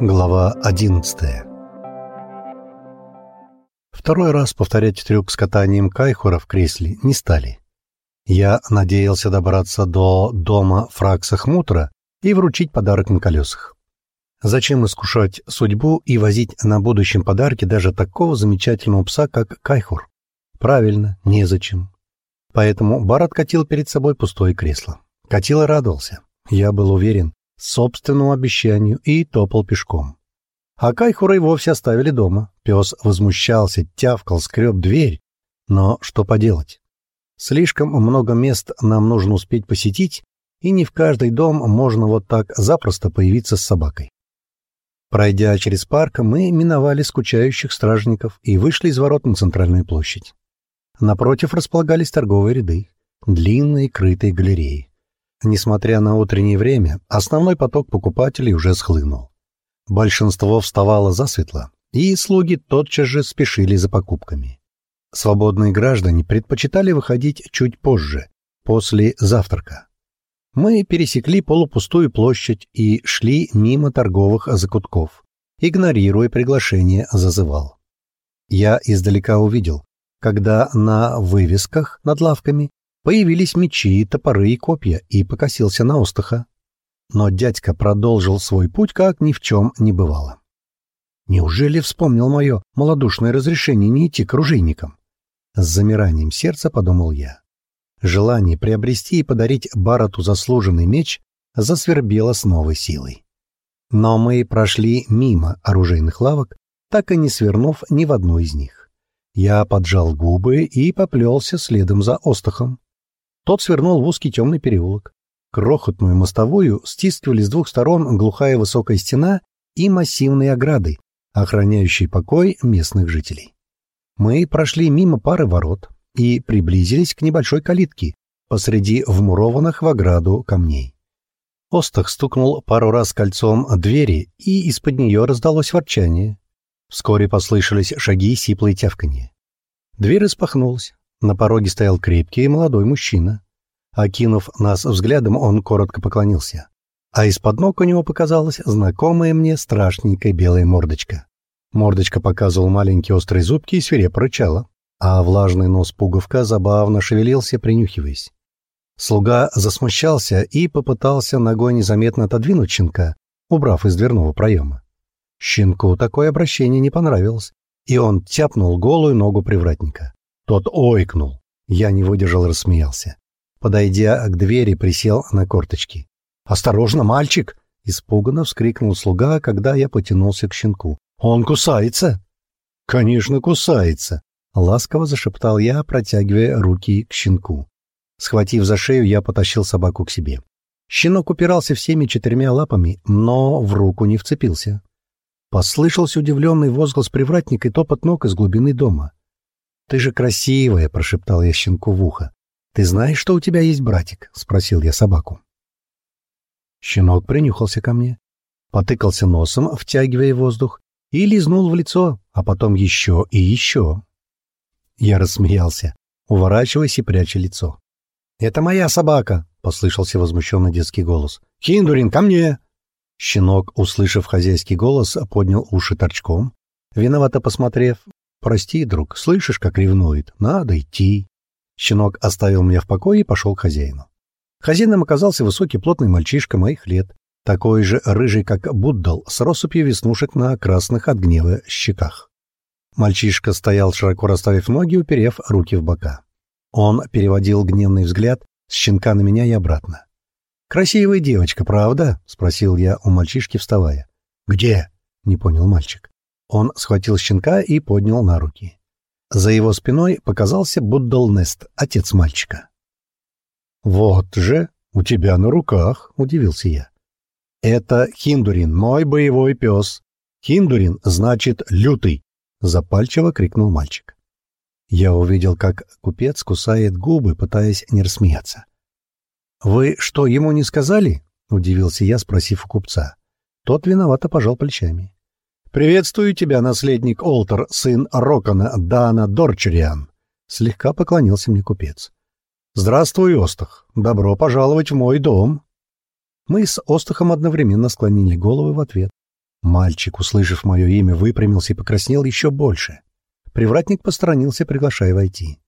Глава 11 Второй раз повторять трюк с катанием Кайхура в кресле не стали. Я надеялся добраться до дома Фракса Хмутра и вручить подарок на колесах. Зачем искушать судьбу и возить на будущем подарки даже такого замечательного пса, как Кайхур? Правильно, незачем. Поэтому бар откатил перед собой пустое кресло. Катил и радовался. Я был уверен, собственному обещанию и топал пешком. А Кайхура и вовсе оставили дома. Пес возмущался, тявкал, скреб дверь. Но что поделать? Слишком много мест нам нужно успеть посетить, и не в каждый дом можно вот так запросто появиться с собакой. Пройдя через парк, мы миновали скучающих стражников и вышли из ворот на центральную площадь. Напротив располагались торговые ряды, длинные крытые галереи. Несмотря на утреннее время, основной поток покупателей уже схлынул. Большинство вставало засветло, и слуги тотчас же спешили за покупками. Свободные граждане предпочитали выходить чуть позже, после завтрака. Мы пересекли полупустую площадь и шли мимо торговых закутков, игнорируя приглашение зазывал. Я издалека увидел, когда на вывесках над лавками Появились мечи, топоры и копья, и покосился на Остаха. Но дядька продолжил свой путь, как ни в чем не бывало. Неужели вспомнил мое малодушное разрешение не идти к оружейникам? С замиранием сердца подумал я. Желание приобрести и подарить Барату заслуженный меч засвербело с новой силой. Но мы прошли мимо оружейных лавок, так и не свернув ни в одну из них. Я поджал губы и поплелся следом за Остахом. Тот свернул в узкий темный переулок. Крохотную мостовую стискивали с двух сторон глухая высокая стена и массивные ограды, охраняющие покой местных жителей. Мы прошли мимо пары ворот и приблизились к небольшой калитке посреди вмурованных в ограду камней. Остах стукнул пару раз кольцом двери, и из-под нее раздалось ворчание. Вскоре послышались шаги и сиплые тявканье. Дверь распахнулась. На пороге стоял крепкий и молодой мужчина. Окинув нас взглядом, он коротко поклонился. А из-под ног у него показалась знакомая мне страшненькая белая мордочка. Мордочка показывал маленькие острые зубки и свирепо рычала, а влажный нос пуговка забавно шевелился, принюхиваясь. Слуга засмущался и попытался ногой незаметно отодвинуть щенка, убрав из дверного проема. Щенку такое обращение не понравилось, и он тяпнул голую ногу привратника. Тот ойкнул. Я не выдержал и рассмеялся. Подойдя к двери, присел на корточки. «Осторожно, мальчик!» — испуганно вскрикнул слуга, когда я потянулся к щенку. «Он кусается!» «Конечно, кусается!» — ласково зашептал я, протягивая руки к щенку. Схватив за шею, я потащил собаку к себе. Щенок упирался всеми четырьмя лапами, но в руку не вцепился. Послышался удивленный возглас привратника и топот ног из глубины дома. «Ты же красивая!» — прошептал я щенку в ухо. «Ты знаешь, что у тебя есть братик?» — спросил я собаку. Щенок принюхался ко мне, потыкался носом, втягивая воздух, и лизнул в лицо, а потом еще и еще. Я рассмеялся, уворачиваясь и пряча лицо. «Это моя собака!» — послышался возмущенный детский голос. «Хиндурин, ко мне!» Щенок, услышав хозяйский голос, поднял уши торчком. Виновато посмотрев, «Прости, друг, слышишь, как ревнует? Надо идти». Щенок оставил меня в покое и пошел к хозяину. Хозяином оказался высокий плотный мальчишка моих лет, такой же рыжий, как Буддал, с россыпью веснушек на красных от гнева щеках. Мальчишка стоял, широко расставив ноги, уперев руки в бока. Он переводил гневный взгляд с щенка на меня и обратно. «Красивая девочка, правда?» — спросил я у мальчишки, вставая. «Где?» — не понял мальчик. Он схватил щенка и поднял на руки. За его спиной показался Буддалнест, отец мальчика. «Вот же, у тебя на руках», — удивился я. «Это Хиндурин, мой боевой пес. Хиндурин значит лютый», — запальчиво крикнул мальчик. Я увидел, как купец кусает губы, пытаясь не рассмеяться. «Вы что, ему не сказали?» — удивился я, спросив у купца. Тот виновато пожал плечами. «Приветствую тебя, наследник Олтер, сын Рокона, Дана Дорчериан!» Слегка поклонился мне купец. «Здравствуй, Остах! Добро пожаловать в мой дом!» Мы с Остахом одновременно склонили головы в ответ. Мальчик, услышав мое имя, выпрямился и покраснел еще больше. Привратник посторонился, приглашая войти.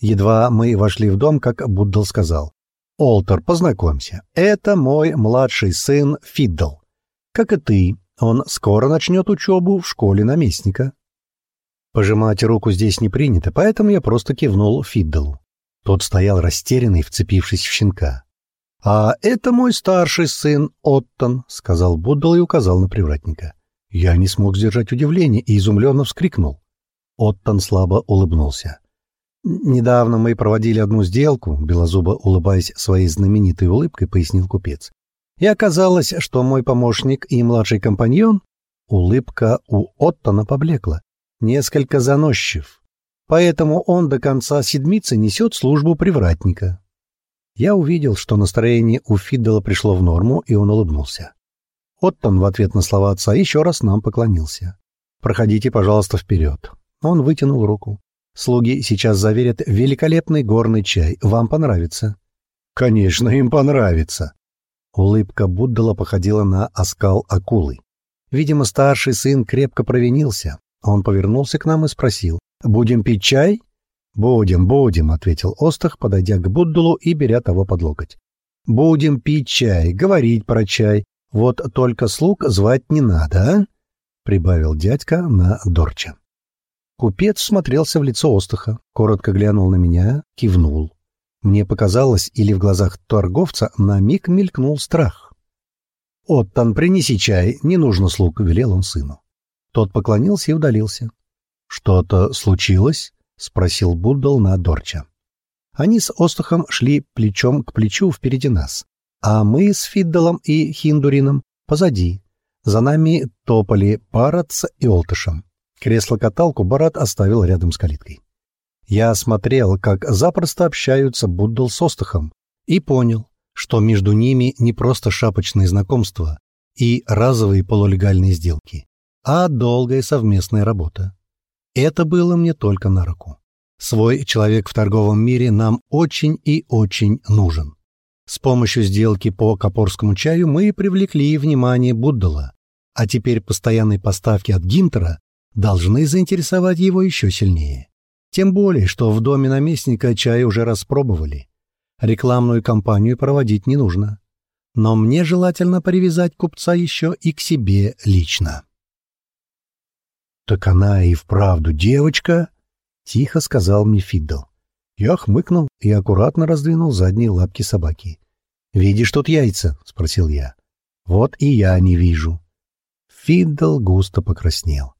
Едва мы вошли в дом, как Буддал сказал. «Олтер, познакомься. Это мой младший сын Фиддл. Как и ты, он скоро начнет учебу в школе наместника». Пожимать руку здесь не принято, поэтому я просто кивнул Фиддлу. Тот стоял растерянный, вцепившись в щенка. «А это мой старший сын Оттон», — сказал Буддал и указал на привратника. Я не смог сдержать удивление и изумленно вскрикнул. Оттон слабо улыбнулся. «Недавно мы проводили одну сделку», — белозубо улыбаясь своей знаменитой улыбкой, пояснил купец. «И оказалось, что мой помощник и младший компаньон...» Улыбка у Оттона поблекла несколько заносчив, поэтому он до конца седмицы несет службу привратника. Я увидел, что настроение у Фиддела пришло в норму, и он улыбнулся. Оттон в ответ на слова отца еще раз нам поклонился. «Проходите, пожалуйста, вперед». Он вытянул руку. «Слуги сейчас заверят великолепный горный чай. Вам понравится». «Конечно, им понравится». Улыбка Буддала походила на оскал акулы. Видимо, старший сын крепко провинился, он повернулся к нам и спросил. «Будем пить чай?» «Будем, будем», — ответил Остах, подойдя к Буддулу и беря того под локоть. «Будем пить чай, говорить про чай. Вот только слуг звать не надо, а?» — прибавил дядька на Дорча. Купец смотрелся в лицо Остаха, коротко глянул на меня, кивнул. Мне показалось, или в глазах торговца на миг мелькнул страх. «Оттан, принеси чай, не нужно слуг», — велел он сыну. Тот поклонился и удалился. «Что-то случилось?» — спросил Буддал на Дорча. Они с Остахом шли плечом к плечу впереди нас, а мы с Фиддалом и Хиндурином позади. За нами топали Барат с Иолтышем. Кресло-каталку Барат оставил рядом с калиткой. Я смотрел, как запросто общаются Буддал с Остахом, и понял, что между ними не просто шапочные знакомства и разовые полулегальные сделки, а долгая совместная работа. Это было мне только на руку. Свой человек в торговом мире нам очень и очень нужен. С помощью сделки по капорскому чаю мы привлекли внимание Буддала, а теперь постоянные поставки от Гинтера должны заинтересовать его еще сильнее. Тем более, что в доме наместника чай уже распробовали. Рекламную кампанию проводить не нужно. Но мне желательно привязать купца еще и к себе лично. «Так она и вправду девочка?» — тихо сказал мне Фиддл. Я хмыкнул и аккуратно раздвинул задние лапки собаки. «Видишь тут яйца?» — спросил я. «Вот и я не вижу». Фиддл густо покраснел.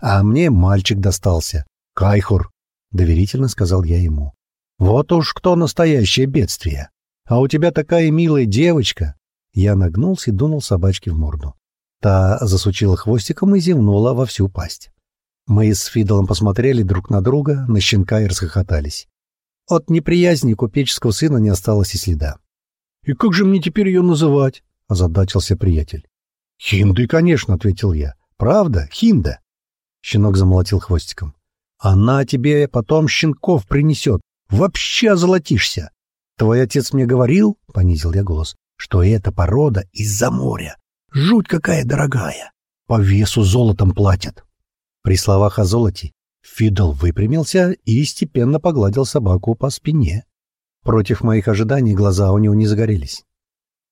«А мне мальчик достался. Кайхур», — доверительно сказал я ему. «Вот уж кто настоящее бедствие. А у тебя такая милая девочка». Я нагнулся и дунул собачке в морду. Та засучила хвостиком и зевнула во всю пасть. Мы с Фидолом посмотрели друг на друга, на щенка и расхохотались. От неприязни купеческого сына не осталось и следа. — И как же мне теперь ее называть? — озадачился приятель. — Хиндой, конечно, — ответил я. — Правда, Хинда. Щенок замолотил хвостиком. — Она тебе потом щенков принесет. Вообще озолотишься. Твой отец мне говорил, — понизил я голос, — что эта порода из-за моря. Жуть какая дорогая. По весу золотом платят. При словах о золоте Фидл выпрямился и степенно погладил собаку по спине. Против моих ожиданий глаза у него не загорелись.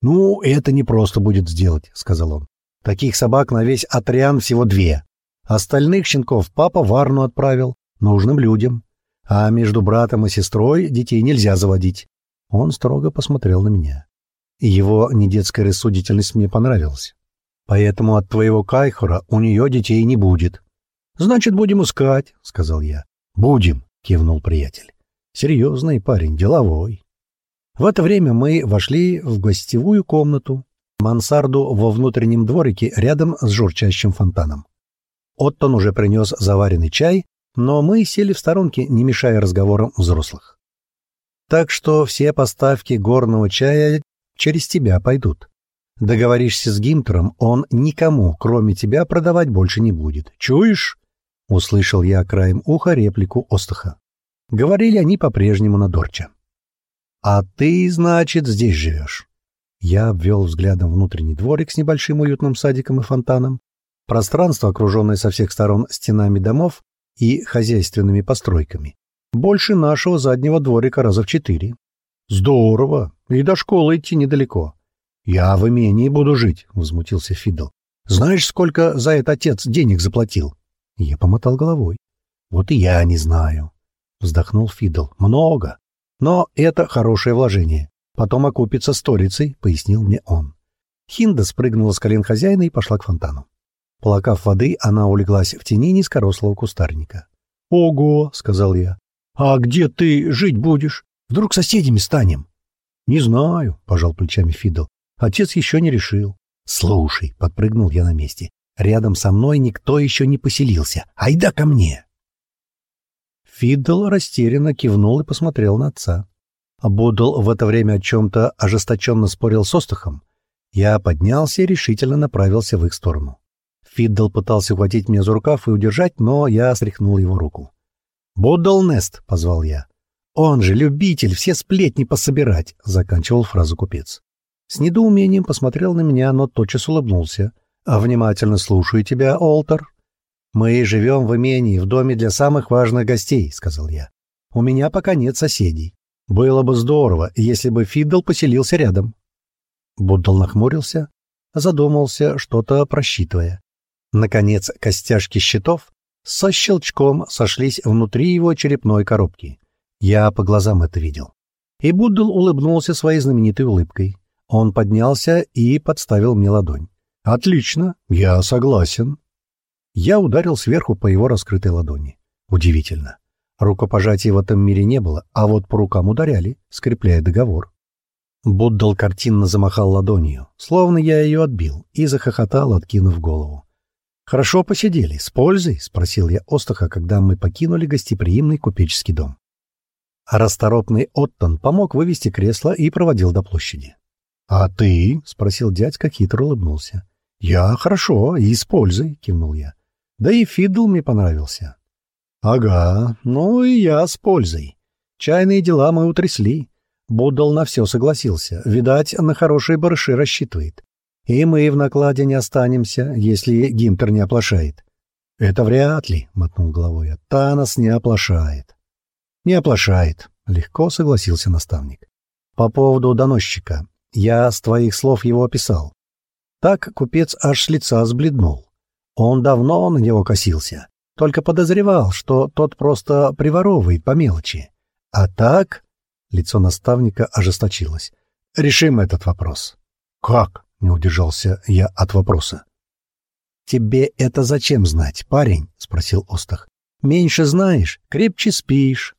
«Ну, это не просто будет сделать», — сказал он. «Таких собак на весь Атриан всего две. Остальных щенков папа в Арну отправил, нужным людям. А между братом и сестрой детей нельзя заводить». Он строго посмотрел на меня. Его недетская рассудительность мне понравилась. Поэтому от твоего Кайхора у нее детей не будет. Значит, будем искать, — сказал я. Будем, — кивнул приятель. Серьезный парень, деловой. В это время мы вошли в гостевую комнату, мансарду во внутреннем дворике рядом с журчащим фонтаном. Оттон уже принес заваренный чай, но мы сели в сторонке, не мешая разговорам взрослых. Так что все поставки горного чая через тебя пойдут. Договоришься с Гимтером, он никому, кроме тебя, продавать больше не будет. Чуешь? Услышал я краем уха реплику Остаха. Говорили они по-прежнему на Дорча. «А ты, значит, здесь живешь?» Я обвел взглядом внутренний дворик с небольшим уютным садиком и фонтаном. Пространство, окруженное со всех сторон стенами домов и хозяйственными постройками, больше нашего заднего дворика раза в четыре. Здорово, и до школы идти недалеко. Я в имении буду жить, возмутился Фидл. Знаешь, сколько за это отец денег заплатил? Я помотал головой. Вот и я не знаю, вздохнул Фидл. Много. Но это хорошее вложение. Потом окупится сторицей, пояснил мне он. Хинда спрыгнула с колен хозяина и пошла к фонтану. Полакав воды, она улеглась в тени низкорослого кустарника. «Ого!» — сказал я. «А где ты жить будешь? Вдруг соседями станем?» «Не знаю», — пожал плечами Фидл. «Отец еще не решил». «Слушай», — подпрыгнул я на месте, — «рядом со мной никто еще не поселился. Айда ко мне!» Фидл растерянно кивнул и посмотрел на отца. Будл в это время о чем-то ожесточенно спорил с Остахом. Я поднялся и решительно направился в их сторону. Фиддл пытался ухватить меня за рукав и удержать, но я стряхнул его руку. «Буддл Нест!» — позвал я. «Он же любитель все сплетни пособирать!» — заканчивал фразу купец. С недоумением посмотрел на меня, но тотчас улыбнулся. «А внимательно слушаю тебя, Олтер». «Мы живем в имении, в доме для самых важных гостей», — сказал я. «У меня пока нет соседей. Было бы здорово, если бы Фиддл поселился рядом». Буддал нахмурился, задумался, что-то просчитывая. Наконец, костяшки щитов со щелчком сошлись внутри его черепной коробки. Я по глазам это видел. И Буддл улыбнулся своей знаменитой улыбкой. Он поднялся и подставил мне ладонь. «Отлично, я согласен». Я ударил сверху по его раскрытой ладони. Удивительно. Рукопожатия в этом мире не было, а вот по рукам ударяли, скрепляя договор. Буддал картинно замахал ладонью, словно я ее отбил, и захохотал, откинув голову. «Хорошо посидели, с пользой?» — спросил я Остаха, когда мы покинули гостеприимный купеческий дом. А расторопный Оттон помог вывести кресло и проводил до площади. «А ты?» — спросил дядька, хитро улыбнулся. «Я хорошо, и с пользой», — кивнул я. «Да и Фидл мне понравился». «Ага, ну и я с пользой. Чайные дела мы утрясли. Буддал на все согласился. Видать, на хорошие барыши рассчитывает. И мы в накладе не останемся, если Гимтер не оплошает. — Это вряд ли, — мотнул головой. — Танос не оплошает. — Не оплошает, — легко согласился наставник. — По поводу доносчика. Я с твоих слов его описал. Так купец аж с лица сбледнул. Он давно на него косился, только подозревал, что тот просто приворовывает по мелочи. А так... Лицо наставника ожесточилось. Решим этот вопрос. Как? — не удержался я от вопроса. «Тебе это зачем знать, парень?» — спросил Остах. «Меньше знаешь, крепче спишь».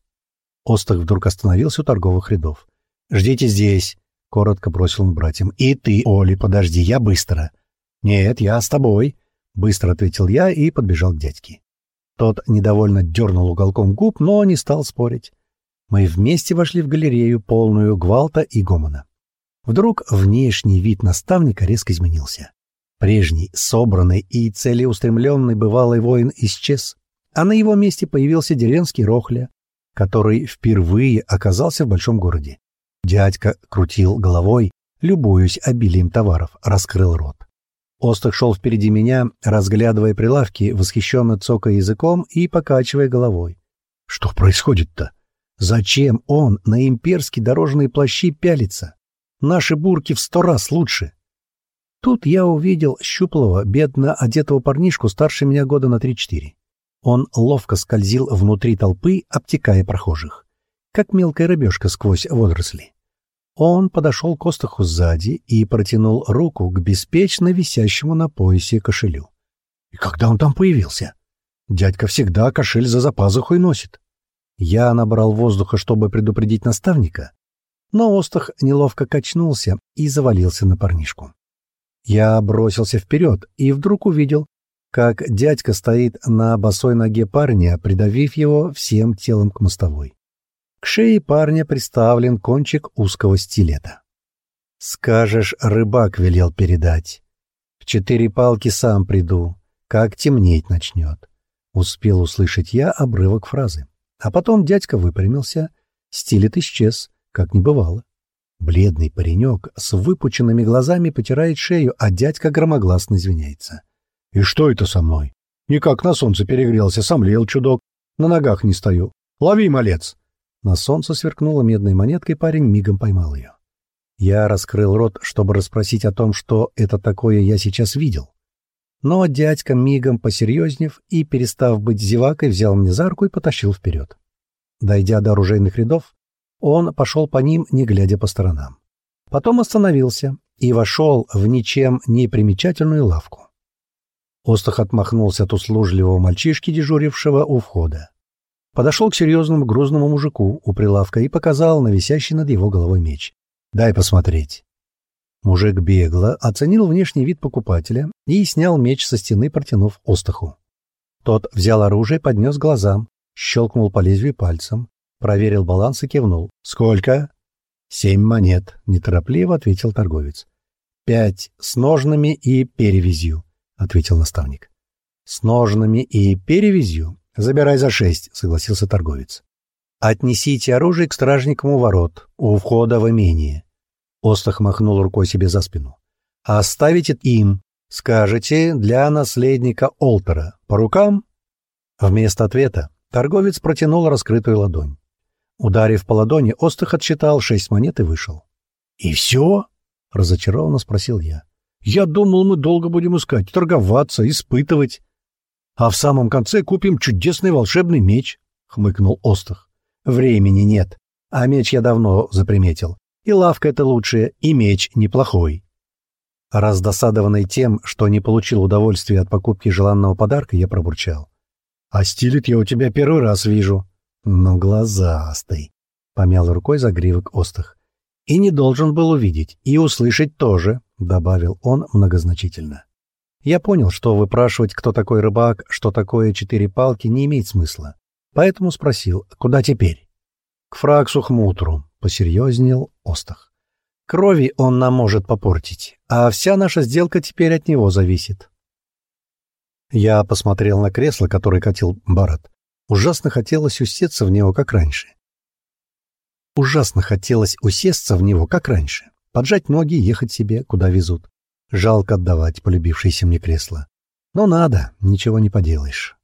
Остах вдруг остановился у торговых рядов. «Ждите здесь», — коротко бросил он братьям. «И ты, Оли, подожди, я быстро». «Нет, я с тобой», — быстро ответил я и подбежал к дядьке. Тот недовольно дернул уголком губ, но не стал спорить. Мы вместе вошли в галерею, полную гвалта и гомона. Вдруг внешний вид наставника резко изменился. Прежний, собранный и целеустремленный бывалый воин исчез, а на его месте появился деревенский Рохля, который впервые оказался в большом городе. Дядька крутил головой, любуясь обилием товаров, раскрыл рот. Остах шел впереди меня, разглядывая прилавки, восхищенно цокая языком и покачивая головой. Что происходит-то? Зачем он на имперские дорожные плащи пялится? Наши бурки в сто раз лучше. Тут я увидел щуплого, бедно одетого парнишку старше меня года на три-четыре. Он ловко скользил внутри толпы, обтекая прохожих, как мелкая рыбешка сквозь водоросли. Он подошел к Остаху сзади и протянул руку к беспечно висящему на поясе кошелю. И когда он там появился? Дядька всегда кошель за запазухой носит. Я набрал воздуха, чтобы предупредить наставника, но Остах неловко качнулся и завалился на парнишку. Я бросился вперед и вдруг увидел, как дядька стоит на босой ноге парня, придавив его всем телом к мостовой. К шее парня приставлен кончик узкого стилета. «Скажешь, рыбак велел передать. В четыре палки сам приду, как темнеть начнет». Успел услышать я обрывок фразы. А потом дядька выпрямился, стилет исчез, как не бывало. Бледный паренек с выпученными глазами потирает шею, а дядька громогласно извиняется. «И что это со мной? Никак на солнце перегрелся, сомлел чудок, на ногах не стою. Лови, малец!» На солнце сверкнула медной монеткой, парень мигом поймал ее. Я раскрыл рот, чтобы расспросить о том, что это такое я сейчас видел. Но дядька мигом посерьезнев и, перестав быть зевакой, взял мне за руку и потащил вперед. Дойдя до оружейных рядов, он пошел по ним, не глядя по сторонам. Потом остановился и вошел в ничем не примечательную лавку. Остах отмахнулся от услужливого мальчишки, дежурившего у входа. Подошел к серьезному грузному мужику у прилавка и показал на висящий над его головой меч. «Дай посмотреть». Мужик бегло оценил внешний вид покупателя и снял меч со стены, протянув Остаху. Тот взял оружие, поднес глазам, щелкнул по лезвию пальцем, проверил баланс и кивнул. «Сколько?» «Семь монет», — неторопливо ответил торговец. «Пять с ножными и перевязью», — ответил наставник. «С ножными и перевязью? Забирай за шесть», — согласился торговец. «Отнесите оружие к стражникам у ворот, у входа в имение». Остах махнул рукой себе за спину. «Оставите им. Скажете, для наследника Олтера. По рукам?» Вместо ответа торговец протянул раскрытую ладонь. Ударив по ладони, Остах отсчитал шесть монет и вышел. «И все?» — разочарованно спросил я. «Я думал, мы долго будем искать, торговаться, испытывать. А в самом конце купим чудесный волшебный меч», — хмыкнул Остах. «Времени нет, а меч я давно заприметил. И лавка это лучшая, и меч неплохой». Раздосадованный тем, что не получил удовольствия от покупки желанного подарка, я пробурчал. «А стилит я у тебя первый раз вижу». «Ну, глазастый!» — помял рукой за гривок Остах. «И не должен был увидеть, и услышать тоже», — добавил он многозначительно. Я понял, что выпрашивать, кто такой рыбак, что такое четыре палки, не имеет смысла. Поэтому спросил, куда теперь? — К Фраксу Хмутру, — посерьезнел Остах. — Крови он нам может попортить, а вся наша сделка теперь от него зависит. Я посмотрел на кресло, которое катил Барат. Ужасно хотелось усесться в него, как раньше. Ужасно хотелось усесться в него, как раньше. Поджать ноги и ехать себе, куда везут. Жалко отдавать полюбившееся мне кресло. Но надо, ничего не поделаешь.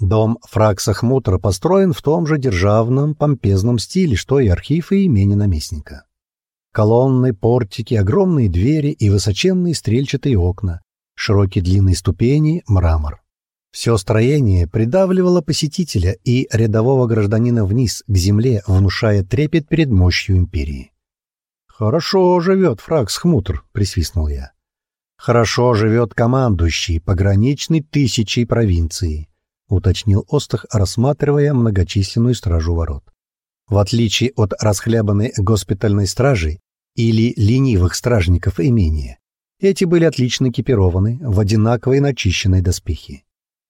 Дом Фракса Хмутра построен в том же державном, помпезном стиле, что и архив и имение наместника. Колонны, портики, огромные двери и высоченные стрельчатые окна, широкие длинные ступени, мрамор. Все строение придавливало посетителя и рядового гражданина вниз, к земле, внушая трепет перед мощью империи. «Хорошо живет Фракс Хмутр», — присвистнул я. «Хорошо живет командующий пограничной тысячей провинции», — уточнил Остах, рассматривая многочисленную стражу ворот. В отличие от расхлябанной госпитальной стражи или ленивых стражников имения, эти были отлично экипированы в одинаковой начищенной доспехи.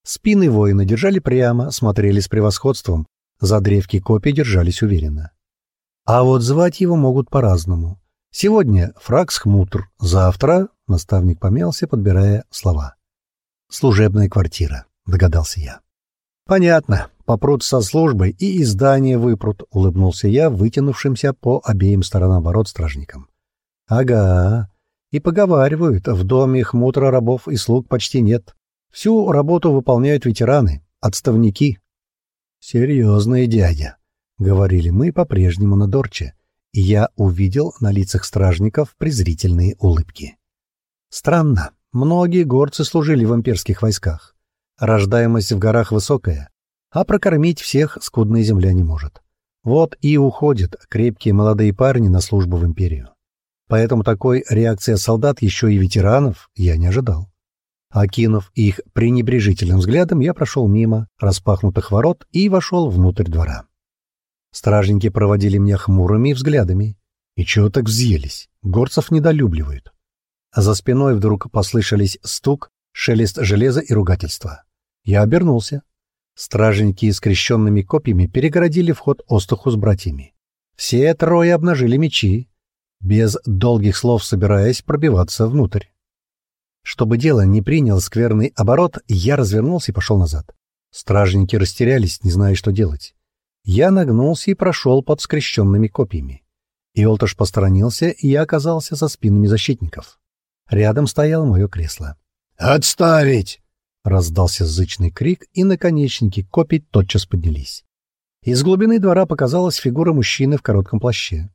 Спины воина держали прямо, смотрели с превосходством, за древки копий держались уверенно. А вот звать его могут по-разному. Сегодня Фракс Хмутр, завтра наставник помялся, подбирая слова. Служебная квартира, догадался я. Понятно, попрут со службой и издание выпрут, улыбнулся я, вытянувшимся по обеим сторонам ворот стражникам. Ага, и поговаривают, в доме Хмутра рабов и слуг почти нет. Всю работу выполняют ветераны, отставники. «Серьезный дядя», — говорили мы по-прежнему на Дорче, и я увидел на лицах стражников презрительные улыбки. Странно, многие горцы служили в имперских войсках. Рождаемость в горах высокая, а прокормить всех скудная земля не может. Вот и уходят крепкие молодые парни на службу в империю. Поэтому такой реакции солдат, еще и ветеранов, я не ожидал. Окинув их пренебрежительным взглядом, я прошел мимо распахнутых ворот и вошел внутрь двора. Стражники проводили меня хмурыми взглядами. И чего так взъелись? Горцев недолюбливают. А за спиной вдруг послышались стук, шелест железа и ругательства. Я обернулся. Стражники с скрещенными копьями перегородили вход Остуху с братьями. Все трое обнажили мечи, без долгих слов собираясь пробиваться внутрь. Чтобы дело не приняло скверный оборот, я развернулся и пошел назад. Стражники растерялись, не зная, что делать. Я нагнулся и прошел под скрещенными копьями. Иолташ посторонился, и я оказался за спинами защитников. Рядом стояло мое кресло. «Отставить!» Раздался зычный крик, и наконечники копий тотчас поднялись. Из глубины двора показалась фигура мужчины в коротком плаще.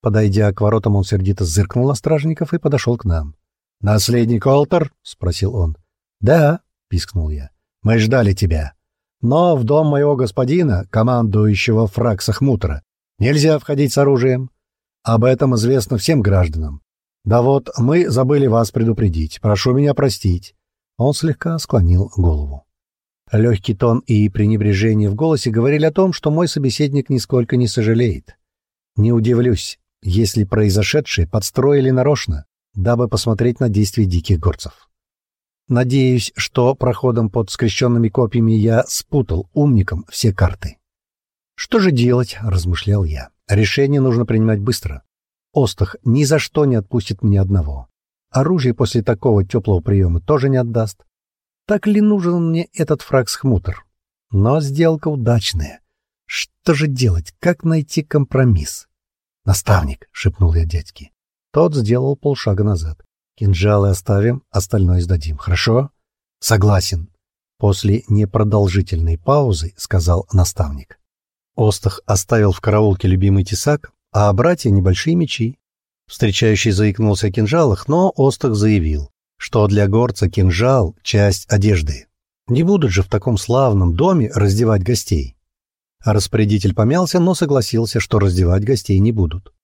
Подойдя к воротам, он сердито зыркнул на стражников и подошел к нам. «Наследник Олтер?» — спросил он. «Да», — пискнул я. «Мы ждали тебя. Но в дом моего господина, командующего фраксах Мутра, нельзя входить с оружием. Об этом известно всем гражданам. Да вот, мы забыли вас предупредить. Прошу меня простить». Он слегка склонил голову. Легкий тон и пренебрежение в голосе говорили о том, что мой собеседник нисколько не сожалеет. Не удивлюсь, если произошедшее подстроили нарочно, дабы посмотреть на действия диких горцев. Надеюсь, что проходом под скрещенными копьями я спутал умникам все карты. «Что же делать?» — размышлял я. «Решение нужно принимать быстро. Остах ни за что не отпустит меня одного. Оружие после такого теплого приема тоже не отдаст. Так ли нужен мне этот фракс-хмутр? Но сделка удачная. Что же делать? Как найти компромисс? «Наставник», — шепнул я дядьке. Тот сделал полшага назад. «Кинжалы оставим, остальное сдадим. Хорошо?» «Согласен». После непродолжительной паузы сказал наставник. Остах оставил в караулке любимый тесак, а братья — небольшие мечи. Встречающий заикнулся о кинжалах, но Остах заявил, что для горца кинжал — часть одежды. Не будут же в таком славном доме раздевать гостей. А распорядитель помялся, но согласился, что раздевать гостей не будут.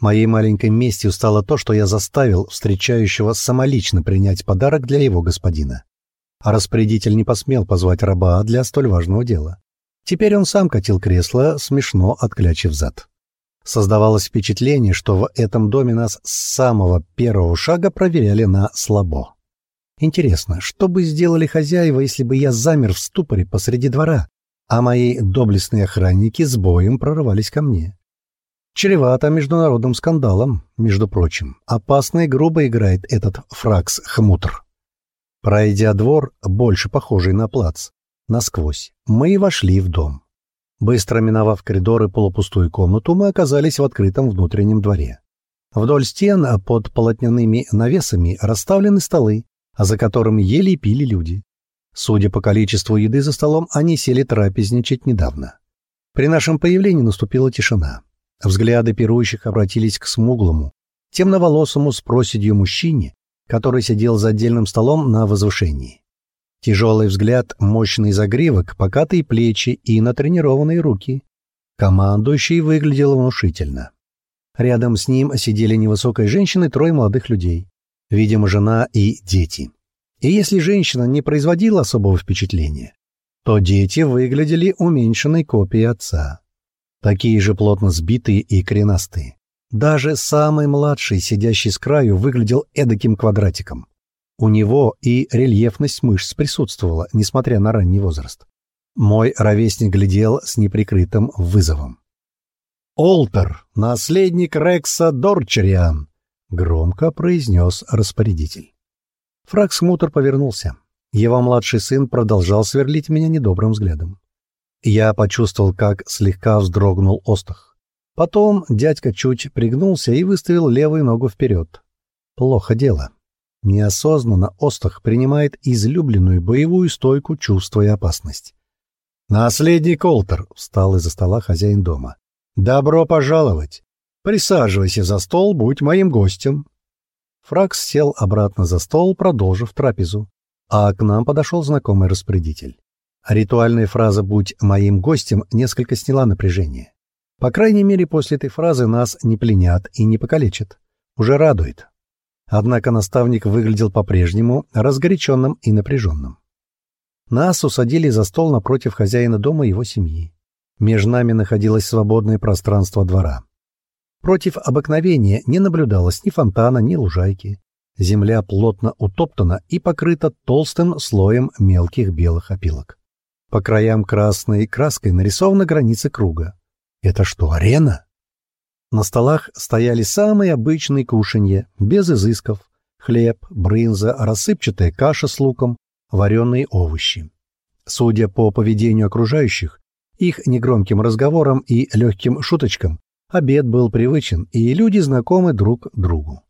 Моей маленькой местью стало то, что я заставил встречающего самолично принять подарок для его господина. А распорядитель не посмел позвать раба для столь важного дела. Теперь он сам катил кресло, смешно отклячив зад. Создавалось впечатление, что в этом доме нас с самого первого шага проверяли на слабо. Интересно, что бы сделали хозяева, если бы я замер в ступоре посреди двора, а мои доблестные охранники с боем прорывались ко мне? Чревато международным скандалом, между прочим. Опасно и грубо играет этот фракс-хмутр. Пройдя двор, больше похожий на плац, насквозь, мы вошли в дом. Быстро миновав коридоры полупустую комнату, мы оказались в открытом внутреннем дворе. Вдоль стен под полотняными навесами расставлены столы, а за которыми ели и пили люди. Судя по количеству еды за столом, они сели трапезничать недавно. При нашем появлении наступила тишина. Взгляды пирующих обратились к смуглому, темноволосому с проседью мужчине, который сидел за отдельным столом на возвышении. Тяжелый взгляд, мощный загривок, покатые плечи и натренированные руки. Командующий выглядел внушительно. Рядом с ним сидели невысокая женщина и трое молодых людей. Видимо, жена и дети. И если женщина не производила особого впечатления, то дети выглядели уменьшенной копией отца. Такие же плотно сбитые и коренастые. Даже самый младший, сидящий с краю, выглядел эдаким квадратиком. У него и рельефность мышц присутствовала, несмотря на ранний возраст. Мой ровесник глядел с неприкрытым вызовом. «Олтер, наследник Рекса Дорчериан», — громко произнес распорядитель. Фраксмутер повернулся. Его младший сын продолжал сверлить меня недобрым взглядом. Я почувствовал, как слегка вздрогнул остах. Потом дядька чуть пригнулся и выставил левую ногу вперед. Плохо дело. Неосознанно Остах принимает излюбленную боевую стойку, чувствуя опасность. «Наследник Олтер!» — встал из-за стола хозяин дома. «Добро пожаловать! Присаживайся за стол, будь моим гостем!» Фракс сел обратно за стол, продолжив трапезу, а к нам подошел знакомый распорядитель. Ритуальная фраза «будь моим гостем» несколько сняла напряжение. По крайней мере, после этой фразы нас не пленят и не покалечат. Уже радует. Однако наставник выглядел по-прежнему разгоряченным и напряженным. Нас усадили за стол напротив хозяина дома и его семьи. Между нами находилось свободное пространство двора. Против обыкновения не наблюдалось ни фонтана, ни лужайки. Земля плотно утоптана и покрыта толстым слоем мелких белых опилок. По краям красной краской нарисована граница круга. Это что, арена? На столах стояли самые обычные кушанья, без изысков. Хлеб, брынза, рассыпчатая каша с луком, вареные овощи. Судя по поведению окружающих, их негромким разговорам и легким шуточкам, обед был привычен, и люди знакомы друг другу.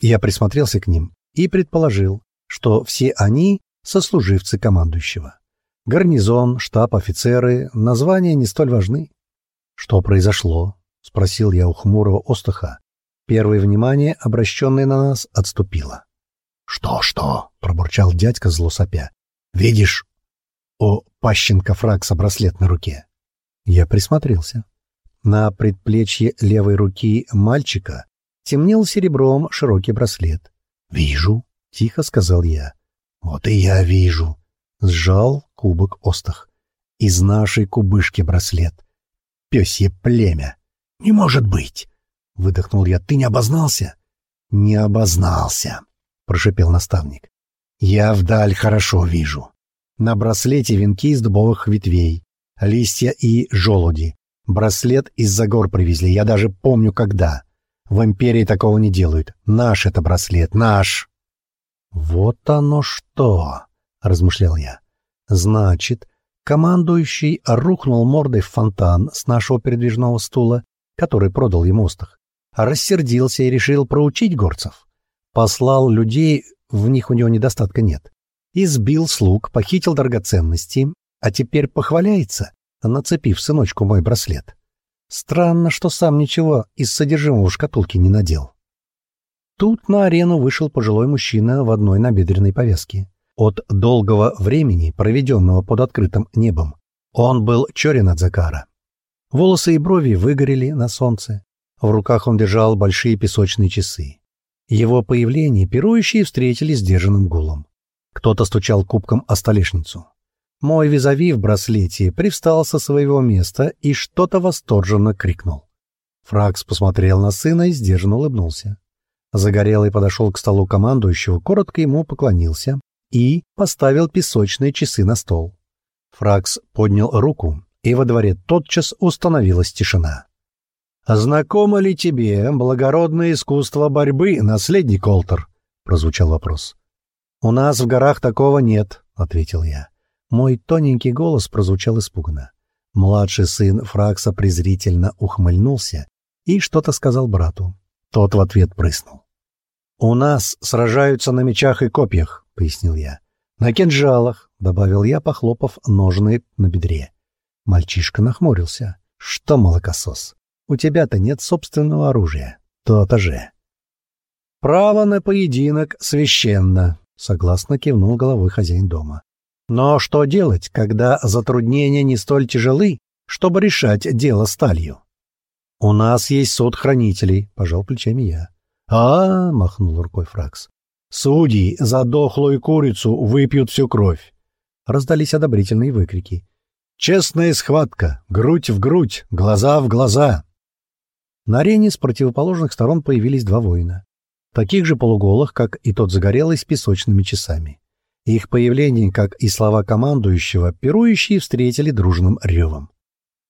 Я присмотрелся к ним и предположил, что все они сослуживцы командующего. Гарнизон, штаб, офицеры, названия не столь важны. Что произошло? — спросил я у хмурого Остаха. Первое внимание, обращенное на нас, отступило. «Что, что?» — пробурчал дядька зло. «Видишь, о Пащенко Фракса браслет на руке». Я присмотрелся. На предплечье левой руки мальчика темнел серебром широкий браслет. «Вижу», — тихо сказал я. «Вот и я вижу», — сжал кубок Остах. «Из нашей кубышки браслет. Пёсье племя. «Не может быть!» — выдохнул я. «Ты не обознался?» «Не обознался», — прошепел наставник. «Я вдаль хорошо вижу. На браслете венки из дубовых ветвей, листья и желуди. Браслет из-за гор привезли, я даже помню когда. В империи такого не делают. Наш это браслет, наш!» «Вот оно что!» — размышлял я. «Значит, командующий рухнул мордой в фонтан с нашего передвижного стула который продал ему Остах, рассердился и решил проучить горцев. Послал людей, в них у него недостатка нет. Избил слуг, похитил драгоценности, а теперь похваляется, нацепив сыночку мой браслет. Странно, что сам ничего из содержимого шкатулки не надел. Тут на арену вышел пожилой мужчина в одной набедренной повязке. От долгого времени, проведенного под открытым небом, он был черен от закара. Волосы и брови выгорели на солнце. В руках он держал большие песочные часы. Его появление пирующие встретили сдержанным гулом. Кто-то стучал кубком о столешницу. Мой визави в браслете привстал со своего места и что-то восторженно крикнул. Фракс посмотрел на сына и сдержанно улыбнулся. Загорелый подошел к столу командующего, коротко ему поклонился и поставил песочные часы на стол. Фракс поднял руку, и во дворе тотчас установилась тишина. «Знакомо ли тебе благородное искусство борьбы, наследник Олтер?» — прозвучал вопрос. «У нас в горах такого нет», — ответил я. Мой тоненький голос прозвучал испуганно. Младший сын Фракса презрительно ухмыльнулся и что-то сказал брату. Тот в ответ прыснул. «У нас сражаются на мечах и копьях», — пояснил я. «На кинжалах», — добавил я, похлопав ножны на бедре. Мальчишка нахмурился. «Что, молокосос, у тебя-то нет собственного оружия. То-то же». «Право на поединок священно», — согласно кивнул головой хозяин дома. «Но что делать, когда затруднения не столь тяжелы, чтобы решать дело сталью?» «У нас есть суд хранителей», — пожал плечами я. «А, — махнул рукой Фракс, — судьи за дохлую курицу выпьют всю кровь». Раздались одобрительные выкрики. Честная схватка, грудь в грудь, глаза в глаза. На арене с противоположных сторон появились два воина. Таких же полуголых, как и тот загорелый с песочными часами. Их появление, как и слова командующего, пирующие встретили дружным ревом.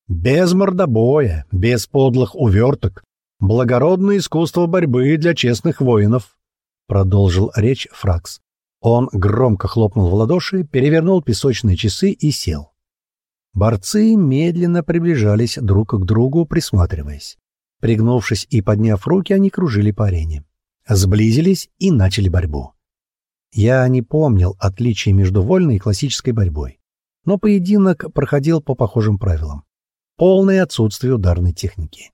Без мордобоя, без подлых уверток, благородное искусство борьбы для честных воинов, продолжил речь Фракс. Он громко хлопнул в ладоши, перевернул песочные часы и сел. Борцы медленно приближались друг к другу, присматриваясь. Пригнувшись и подняв руки, они кружили по арене. Сблизились и начали борьбу. Я не помнил отличий между вольной и классической борьбой, но поединок проходил по похожим правилам. Полное отсутствие ударной техники.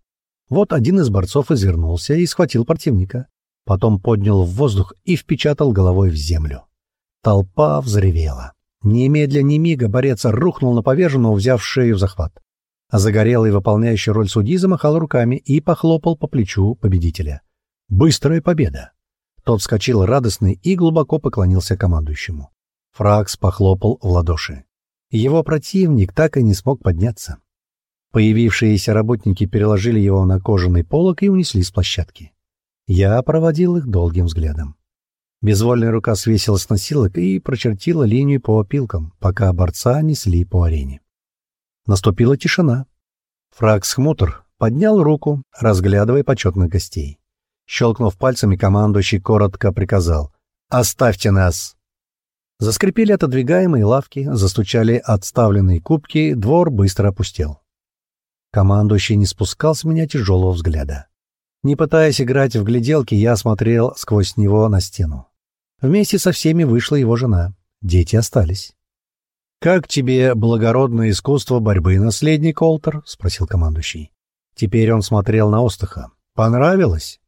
Вот один из борцов извернулся и схватил противника, потом поднял в воздух и впечатал головой в землю. Толпа взревела. Немедля ни мига борец рухнул на поверженного, взяв шею в захват. А загорелый, выполняющий роль судьи, замахал руками и похлопал по плечу победителя. Быстрая победа! Тот вскочил радостный и глубоко поклонился командующему. Фракс похлопал в ладоши. Его противник так и не смог подняться. Появившиеся работники переложили его на кожаный полог и унесли с площадки. Я проводил их долгим взглядом. Безвольная рука свесилась с носилок и прочертила линию по опилкам, пока борца несли по арене. Наступила тишина. Фракс Хмутер поднял руку, разглядывая почетных гостей. Щелкнув пальцами, командующий коротко приказал «Оставьте нас!». Заскрипели отодвигаемые лавки, застучали отставленные кубки, двор быстро опустел. Командующий не спускал с меня тяжелого взгляда. Не пытаясь играть в гляделки, я смотрел сквозь него на стену. Вместе со всеми вышла его жена. Дети остались. «Как тебе благородное искусство борьбы, наследник Олтер?» — спросил командующий. Теперь он смотрел на Остаха. «Понравилось?»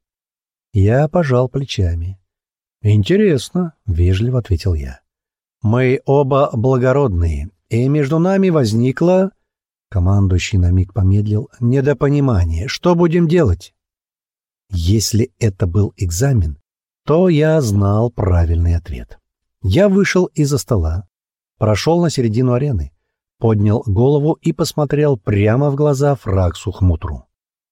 Я пожал плечами. «Интересно», — вежливо ответил я. «Мы оба благородные, и между нами возникло...» Командующий на миг помедлил. «Недопонимание. Что будем делать?» Если это был экзамен, то я знал правильный ответ. Я вышел из-за стола, прошел на середину арены, поднял голову и посмотрел прямо в глаза Фраксу Хмутру.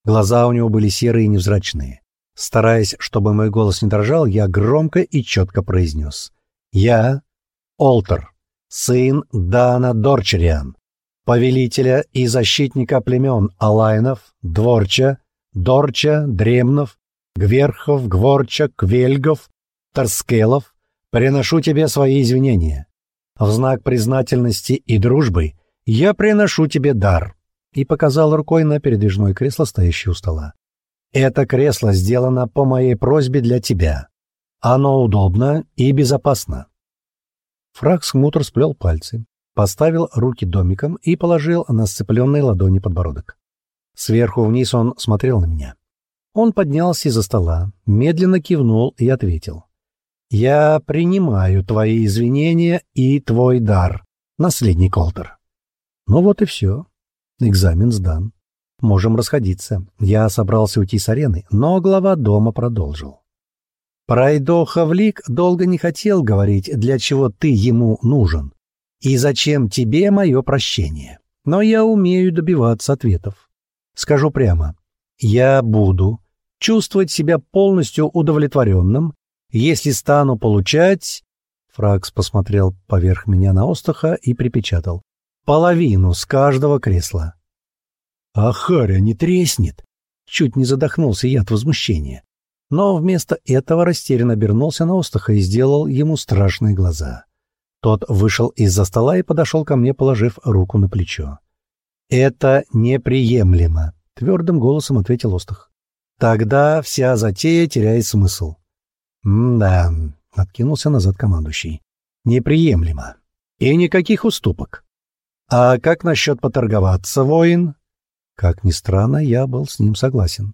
Глаза у него были серые и невзрачные. Стараясь, чтобы мой голос не дрожал, я громко и четко произнес. «Я — Олтер, сын Дана Дорчериан, повелителя и защитника племен Алайнов, Дворча, Дорча, Дремнов, Гверхов, Гворча, Квельгов, Торскелов, приношу тебе свои извинения. В знак признательности и дружбы я приношу тебе дар» и показал рукой на передвижное кресло, стоящее у стола. «Это кресло сделано по моей просьбе для тебя. Оно удобно и безопасно». Фракс Мутор сплел пальцы, поставил руки домиком и положил на сцепленные ладони подбородок. Сверху вниз он смотрел на меня. Он поднялся из-за стола, медленно кивнул и ответил. «Я принимаю твои извинения и твой дар, наследник Олтер». Ну вот и все. Экзамен сдан. Можем расходиться. Я собрался уйти с арены, но глава дома продолжил. Пройдо Хавлик долго не хотел говорить, для чего ты ему нужен. И зачем тебе мое прощение. Но я умею добиваться ответов. Скажу прямо. Я буду чувствовать себя полностью удовлетворенным, если стану получать... Фракс посмотрел поверх меня на Остаха и припечатал. Половину с каждого кресла. А Харя не треснет? Чуть не задохнулся я от возмущения. Но вместо этого растерянно обернулся на Остаха и сделал ему страшные глаза. Тот вышел из-за стола и подошел ко мне, положив руку на плечо. «Это неприемлемо», — твердым голосом ответил Остах. «Тогда вся затея теряет смысл». «М-да», — откинулся назад командующий. «Неприемлемо. И никаких уступок. А как насчет поторговаться, воин?» Как ни странно, я был с ним согласен.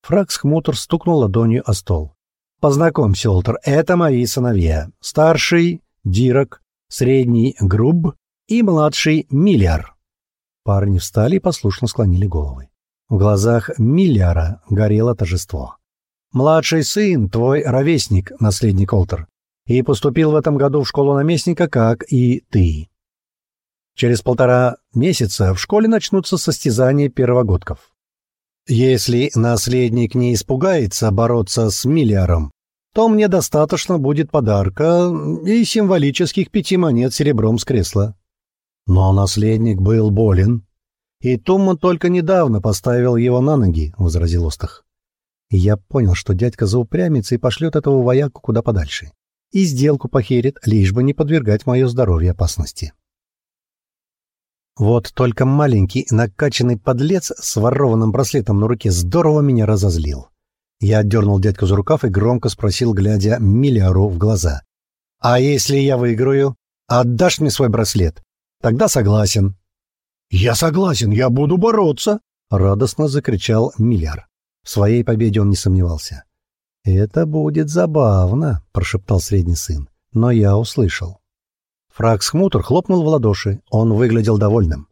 Фракс Хмутер стукнул ладонью о стол. «Познакомься, Олтер, это мои сыновья. Старший — Дирок, средний — Груб и младший — Миллиар». Парни встали и послушно склонили головы. В глазах Миллиара горело торжество. «Младший сын, твой ровесник, наследник Олтер, и поступил в этом году в школу наместника, как и ты. Через полтора месяца в школе начнутся состязания первогодков. Если наследник не испугается бороться с Миллиаром, то мне достаточно будет подарка и символических пяти монет серебром с кресла. Но наследник был болен, и Тумма только недавно поставил его на ноги, — возразил Остах. Я понял, что дядька заупрямится и пошлет этого вояку куда подальше. И сделку похерит, лишь бы не подвергать мое здоровье опасности. Вот только маленький накачанный подлец с ворованным браслетом на руке здорово меня разозлил. Я отдернул дядьку за рукав и громко спросил, глядя Миллиару в глаза. «А если я выиграю? Отдашь мне свой браслет? Тогда согласен». «Я согласен, я буду бороться!» — радостно закричал Миллиар. В своей победе он не сомневался. «Это будет забавно», — прошептал средний сын, но я услышал. Фраксхмутер хлопнул в ладоши. Он выглядел довольным.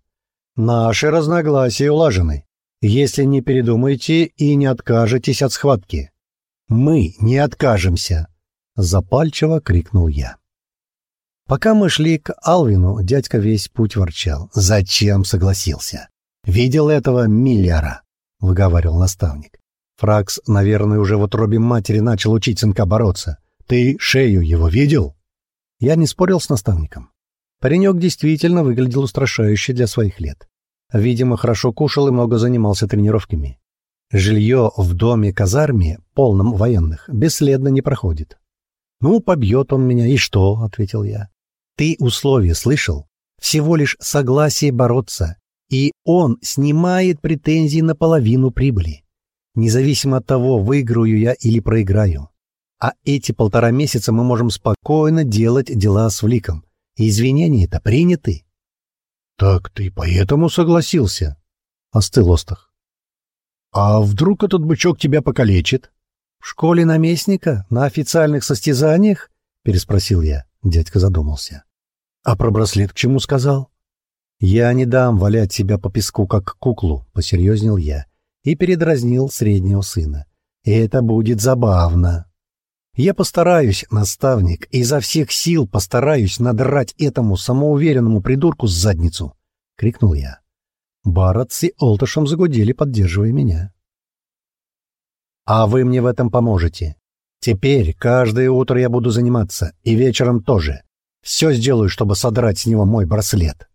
«Наши разногласия улажены. Если не передумаете и не откажетесь от схватки». «Мы не откажемся!» — запальчиво крикнул я. Пока мы шли к Алвину, дядька весь путь ворчал. «Зачем согласился?» «Видел этого Миллера?» — выговаривал наставник. Фракс, наверное, уже в утробе матери начал учить сынка бороться. «Ты шею его видел?» Я не спорил с наставником. Паренек действительно выглядел устрашающе для своих лет. Видимо, хорошо кушал и много занимался тренировками. Жилье в доме-казарме, полном военных, бесследно не проходит. «Ну, побьет он меня, и что?» — ответил я. «Ты условия слышал? Всего лишь согласие бороться, и он снимает претензии на половину прибыли, независимо от того, выиграю я или проиграю. А эти полтора месяца мы можем спокойно делать дела с Вликом. И извинения-то приняты. — Так ты поэтому согласился? — остыл Остах. — А вдруг этот бычок тебя покалечит? — В школе наместника? На официальных состязаниях? — переспросил я. Дядька задумался. — А про браслет к чему сказал? — Я не дам валять себя по песку, как куклу, — посерьезнел я и передразнил среднего сына. И это будет забавно. Я постараюсь, наставник, изо всех сил постараюсь надрать этому самоуверенному придурку задницу, — крикнул я. Барретт с Олтышем загудели, поддерживая меня. «А вы мне в этом поможете. Теперь каждое утро я буду заниматься, и вечером тоже. Все сделаю, чтобы содрать с него мой браслет».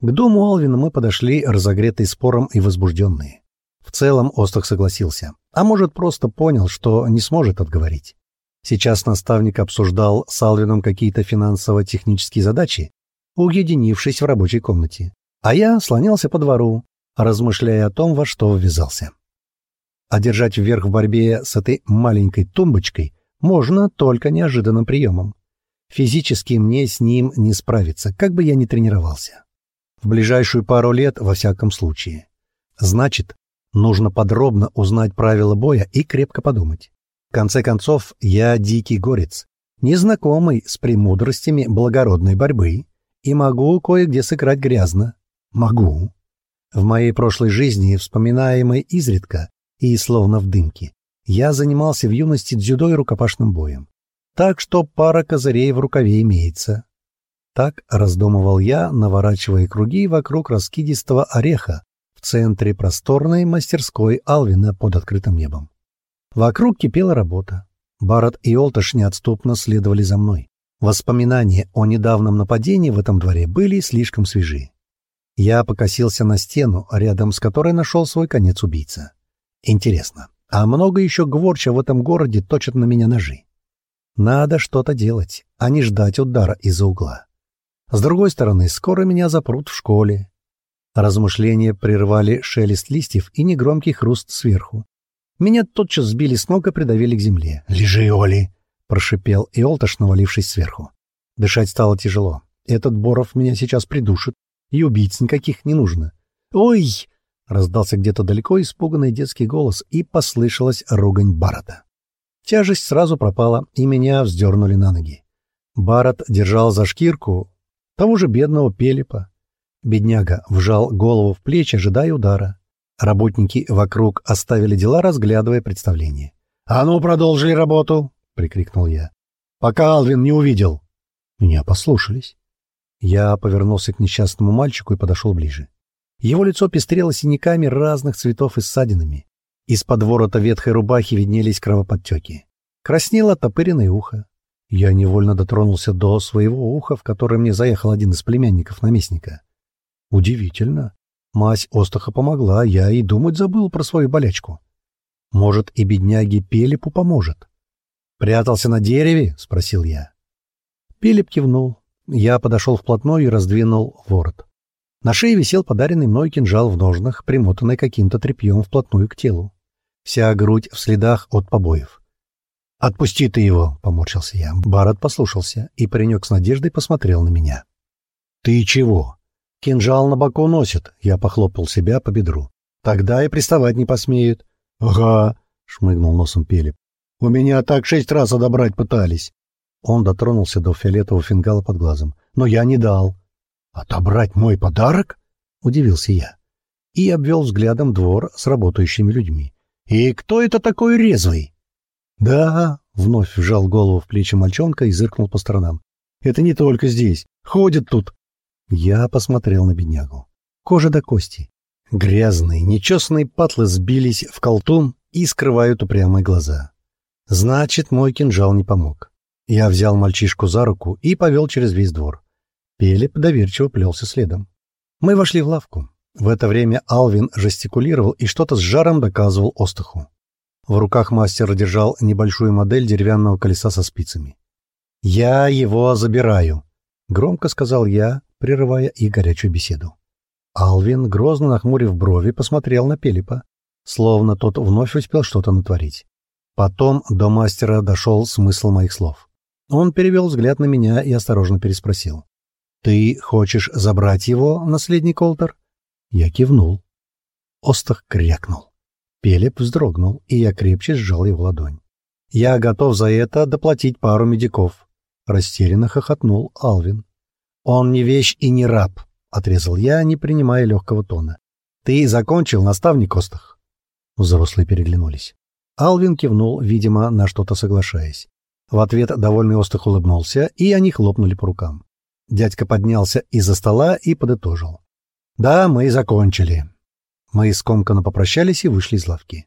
К дому Алвина мы подошли, разогретые спором и возбужденные. В целом Остах согласился, а может, просто понял, что не сможет отговорить. Сейчас наставник обсуждал с Алвином какие-то финансово-технические задачи, уединившись в рабочей комнате. А я слонялся по двору, размышляя о том, во что ввязался. Одержать вверх в борьбе с этой маленькой тумбочкой можно только неожиданным приемом. Физически мне с ним не справиться, как бы я ни тренировался. В ближайшую пару лет, во всяком случае. Значит, нужно подробно узнать правила боя и крепко подумать. В конце концов, я дикий горец, незнакомый с премудростями благородной борьбы, и могу кое-где сыграть грязно. Могу. В моей прошлой жизни, вспоминаемой изредка и словно в дымке, я занимался в юности дзюдо и рукопашным боем. Так что пара козырей в рукаве имеется. Так раздумывал я, наворачивая круги вокруг раскидистого ореха в центре просторной мастерской Алвина под открытым небом. Вокруг кипела работа. Барретт и Олташ неотступно следовали за мной. Воспоминания о недавнем нападении в этом дворе были слишком свежи. Я покосился на стену, рядом с которой нашел свой конец убийца. Интересно, а много еще гворча в этом городе точат на меня ножи? Надо что-то делать, а не ждать удара из-за угла. С другой стороны, скоро меня запрут в школе. Размышления прервали шелест листьев и негромкий хруст сверху. Меня тотчас сбили с ног и придавили к земле. «Лежи, Оли!» — прошипел Иолташ, навалившись сверху. Дышать стало тяжело. Этот Боров меня сейчас придушит, и убийц никаких не нужно. «Ой!» — раздался где-то далеко испуганный детский голос, и послышалась ругань Барата. Тяжесть сразу пропала, и меня вздернули на ноги. Барат держал за шкирку того же бедного Пелепа. Бедняга вжал голову в плечи, ожидая удара. Работники вокруг оставили дела, разглядывая представление. «А ну, продолжили работу!» — прикрикнул я. «Пока Алвин не увидел!» Меня послушались. Я повернулся к несчастному мальчику и подошел ближе. Его лицо пестрело синяками разных цветов и ссадинами. Из-под ворота ветхой рубахи виднелись кровоподтеки. Краснело топыренное ухо. Я невольно дотронулся до своего уха, в которое мне заехал один из племянников наместника. Удивительно. Мать Остаха помогла, я и думать забыл про свою болячку. Может, и бедняге Пелепу поможет. «Прятался на дереве?» — спросил я. Пелеп кивнул. Я подошел вплотную и раздвинул ворот. На шее висел подаренный мной кинжал в ножнах, примотанный каким-то тряпьем вплотную к телу. Вся грудь в следах от побоев. «Отпусти ты его!» — поморщился я. Барретт послушался, и паренек с надеждой посмотрел на меня. «Ты чего?» Кинжал на боку носят, я похлопал себя по бедру. Тогда и приставать не посмеют. Ага, шмыгнул носом Пелеп. У меня так шесть раз одобрать пытались. Он дотронулся до фиолетового фингала под глазом. Но я не дал. Отобрать мой подарок? Удивился я. И обвел взглядом двор с работающими людьми. И кто это такой резвый? Да, вновь вжал голову в плечи мальчонка и зыркнул по сторонам. Это не только здесь. Ходят тут я посмотрел на беднягу. Кожа до кости. Грязные, нечесанные патлы сбились в колтун и скрывают упрямые глаза. Значит, мой кинжал не помог. Я взял мальчишку за руку и повел через весь двор. Пелеп доверчиво плелся следом. Мы вошли в лавку. В это время Алвин жестикулировал и что-то с жаром доказывал Остаху. В руках мастер держал небольшую модель деревянного колеса со спицами. «Я его забираю», — громко сказал я, прерывая и горячую беседу. Алвин, грозно нахмурив брови, посмотрел на Пелипа, словно тот вновь успел что-то натворить. Потом до мастера дошел смысл моих слов. Он перевел взгляд на меня и осторожно переспросил. «Ты хочешь забрать его, наследник Олтер?» Я кивнул. Остах крякнул. Пелеп вздрогнул, и я крепче сжал его ладонь. «Я готов за это доплатить пару медиков», — растерянно хохотнул Алвин. «Он не вещь и не раб», — отрезал я, не принимая легкого тона. «Ты закончил, наставник Остах?» Взрослые переглянулись. Алвин кивнул, видимо, на что-то соглашаясь. В ответ довольный Остах улыбнулся, и они хлопнули по рукам. Дядька поднялся из-за стола и подытожил. «Да, мы закончили». Мы скомканно попрощались и вышли из лавки.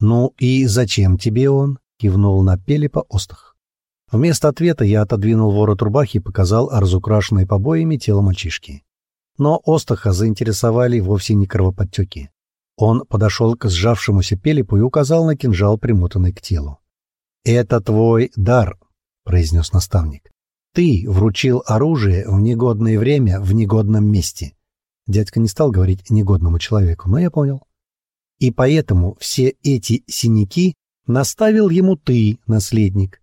«Ну и зачем тебе он?» — кивнул на Пелепа Остах. Вместо ответа я отодвинул ворот рубахи и показал разукрашенное побоями тело мальчишки. Но Остаха заинтересовали вовсе не кровоподтеки. Он подошел к сжавшемуся Пелепу и указал на кинжал, примотанный к телу. «Это твой дар», — произнес наставник. «Ты вручил оружие в негодное время в негодном месте». Дядька не стал говорить негодному человеку, но я понял. «И поэтому все эти синяки наставил ему ты, наследник».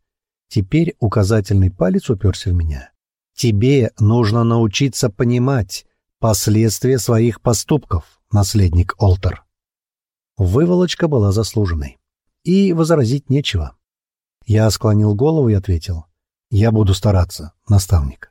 Теперь указательный палец уперся в меня. «Тебе нужно научиться понимать последствия своих поступков, наследник Олтер». Выволочка была заслуженной. И возразить нечего. Я склонил голову и ответил. «Я буду стараться, наставник».